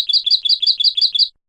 ピピピピピ。